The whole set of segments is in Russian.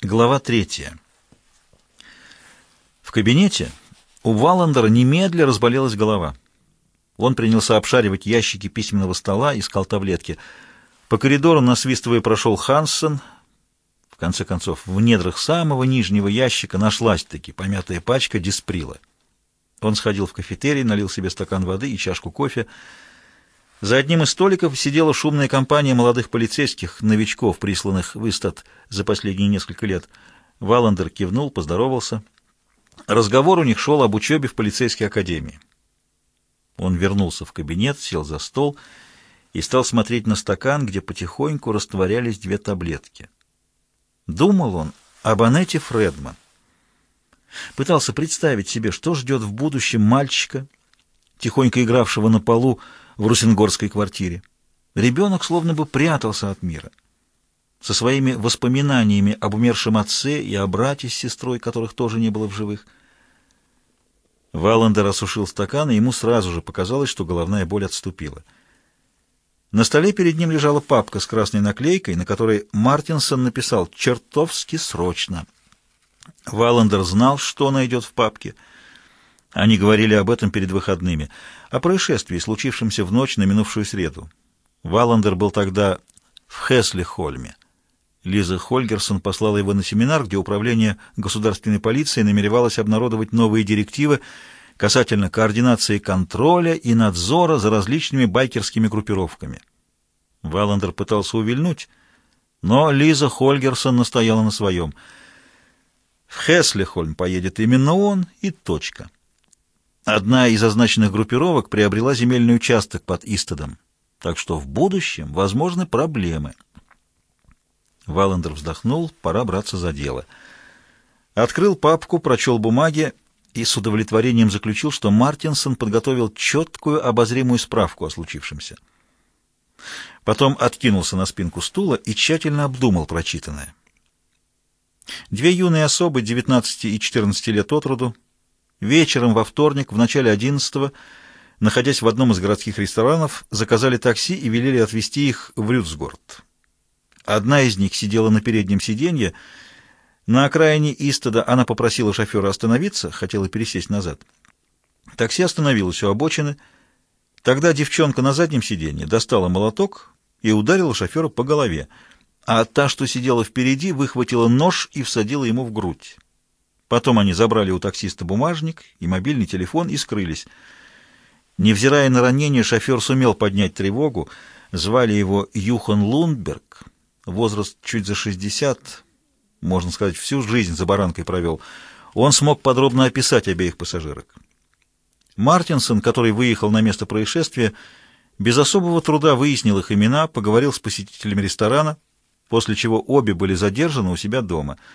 Глава третья. В кабинете у Валандера немедля разболелась голова. Он принялся обшаривать ящики письменного стола, искал таблетки. По коридору, насвистывая, прошел Хансен. В конце концов, в недрах самого нижнего ящика нашлась-таки помятая пачка дисприла. Он сходил в кафетерий, налил себе стакан воды и чашку кофе. За одним из столиков сидела шумная компания молодых полицейских, новичков, присланных в Истат за последние несколько лет. Валандер кивнул, поздоровался. Разговор у них шел об учебе в полицейской академии. Он вернулся в кабинет, сел за стол и стал смотреть на стакан, где потихоньку растворялись две таблетки. Думал он об Анете Фредман. Пытался представить себе, что ждет в будущем мальчика, тихонько игравшего на полу, в Русингорской квартире. Ребенок словно бы прятался от мира. Со своими воспоминаниями об умершем отце и о брате с сестрой, которых тоже не было в живых. Валандер осушил стакан, и ему сразу же показалось, что головная боль отступила. На столе перед ним лежала папка с красной наклейкой, на которой Мартинсон написал «Чертовски срочно». Валандер знал, что найдет в папке — они говорили об этом перед выходными, о происшествии, случившемся в ночь на минувшую среду. Валандер был тогда в Хесли-Хольме. Лиза Хольгерсон послала его на семинар, где управление государственной полиции намеревалось обнародовать новые директивы касательно координации контроля и надзора за различными байкерскими группировками. Валандер пытался увильнуть, но Лиза Хольгерсон настояла на своем. В Хеслихольм поедет именно он и точка. Одна из означенных группировок приобрела земельный участок под Истедом, так что в будущем возможны проблемы. Валандер вздохнул, пора браться за дело. Открыл папку, прочел бумаги и с удовлетворением заключил, что Мартинсон подготовил четкую обозримую справку о случившемся. Потом откинулся на спинку стула и тщательно обдумал прочитанное. Две юные особы, 19 и 14 лет от роду, Вечером во вторник, в начале одиннадцатого, находясь в одном из городских ресторанов, заказали такси и велели отвезти их в Рюцгорд. Одна из них сидела на переднем сиденье. На окраине Истода она попросила шофера остановиться, хотела пересесть назад. Такси остановилось у обочины. Тогда девчонка на заднем сиденье достала молоток и ударила шофера по голове, а та, что сидела впереди, выхватила нож и всадила ему в грудь. Потом они забрали у таксиста бумажник и мобильный телефон и скрылись. Невзирая на ранение, шофер сумел поднять тревогу. Звали его Юхан Лундберг. Возраст чуть за 60, можно сказать, всю жизнь за баранкой провел. Он смог подробно описать обеих пассажирок. Мартинсон, который выехал на место происшествия, без особого труда выяснил их имена, поговорил с посетителями ресторана, после чего обе были задержаны у себя дома —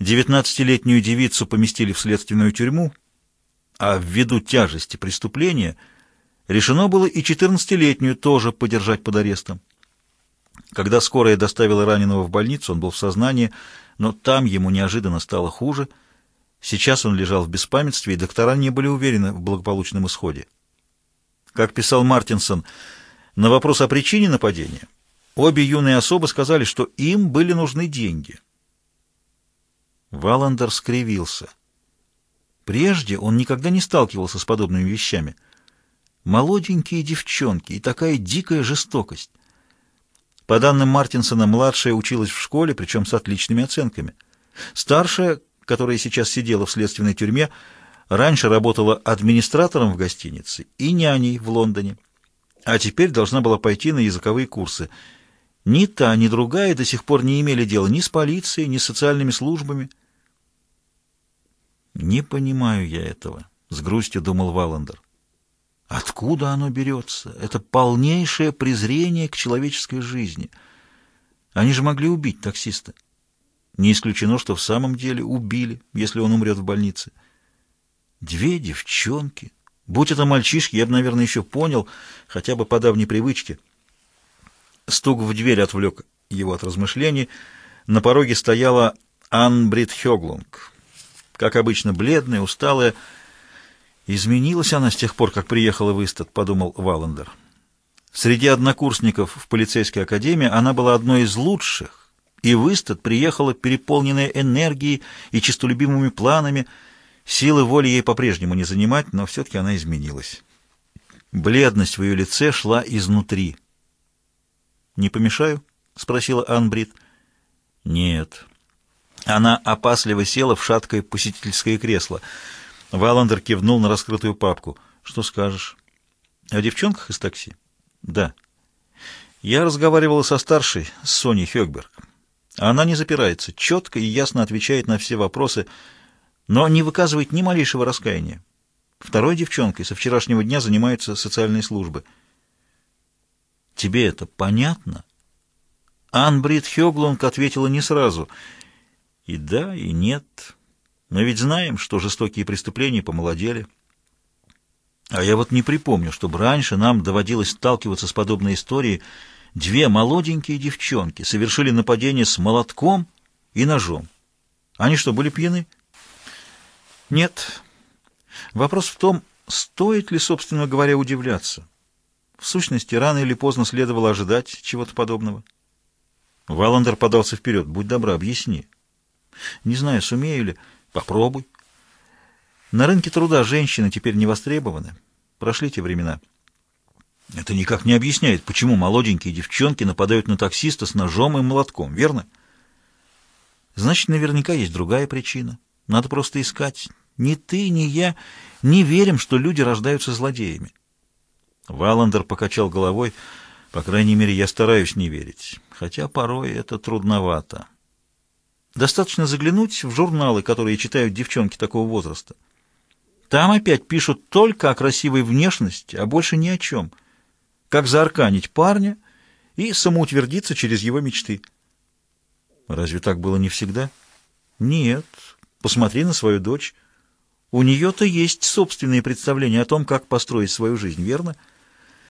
Девятнадцатилетнюю девицу поместили в следственную тюрьму, а ввиду тяжести преступления решено было и четырнадцатилетнюю тоже подержать под арестом. Когда скорая доставила раненого в больницу, он был в сознании, но там ему неожиданно стало хуже. Сейчас он лежал в беспамятстве, и доктора не были уверены в благополучном исходе. Как писал Мартинсон, на вопрос о причине нападения обе юные особы сказали, что им были нужны деньги — Валандер скривился. Прежде он никогда не сталкивался с подобными вещами. Молоденькие девчонки и такая дикая жестокость. По данным Мартинсона, младшая училась в школе, причем с отличными оценками. Старшая, которая сейчас сидела в следственной тюрьме, раньше работала администратором в гостинице и няней в Лондоне, а теперь должна была пойти на языковые курсы. Ни та, ни другая до сих пор не имели дела ни с полицией, ни с социальными службами. «Не понимаю я этого», — с грустью думал Валандер. «Откуда оно берется? Это полнейшее презрение к человеческой жизни. Они же могли убить таксиста. Не исключено, что в самом деле убили, если он умрет в больнице. Две девчонки. Будь это мальчишки, я бы, наверное, еще понял, хотя бы по давней привычке». Стук в дверь отвлек его от размышлений. На пороге стояла Анбрид Хёглунг. Как обычно, бледная, усталая. Изменилась она с тех пор, как приехала в Истат, подумал Валандер. Среди однокурсников в полицейской академии она была одной из лучших, И в Истад приехала переполненная энергией и честолюбимыми планами. Силы воли ей по-прежнему не занимать, но все-таки она изменилась. Бледность в ее лице шла изнутри. «Не помешаю?» — спросила Анбрид. «Нет». Она опасливо села в шаткое посетительское кресло. Валандер кивнул на раскрытую папку. «Что скажешь?» «О девчонках из такси?» «Да». Я разговаривала со старшей, с Соней Хёкберг. Она не запирается, четко и ясно отвечает на все вопросы, но не выказывает ни малейшего раскаяния. Второй девчонкой со вчерашнего дня занимаются социальные службы. «Тебе это понятно?» Анбрид Хёглунг ответила не сразу. «И да, и нет. Мы ведь знаем, что жестокие преступления помолодели». А я вот не припомню, чтобы раньше нам доводилось сталкиваться с подобной историей. Две молоденькие девчонки совершили нападение с молотком и ножом. Они что, были пьяны? Нет. Вопрос в том, стоит ли, собственно говоря, удивляться. В сущности, рано или поздно следовало ожидать чего-то подобного. Валандер подался вперед. «Будь добра, объясни». «Не знаю, сумею ли. Попробуй». На рынке труда женщины теперь не востребованы. Прошли те времена. Это никак не объясняет, почему молоденькие девчонки нападают на таксиста с ножом и молотком, верно? Значит, наверняка есть другая причина. Надо просто искать. Ни ты, ни я не верим, что люди рождаются злодеями. Валандер покачал головой. По крайней мере, я стараюсь не верить. Хотя порой это трудновато. Достаточно заглянуть в журналы, которые читают девчонки такого возраста. Там опять пишут только о красивой внешности, а больше ни о чем. Как заарканить парня и самоутвердиться через его мечты. Разве так было не всегда? Нет. Посмотри на свою дочь. У нее-то есть собственные представления о том, как построить свою жизнь, верно? —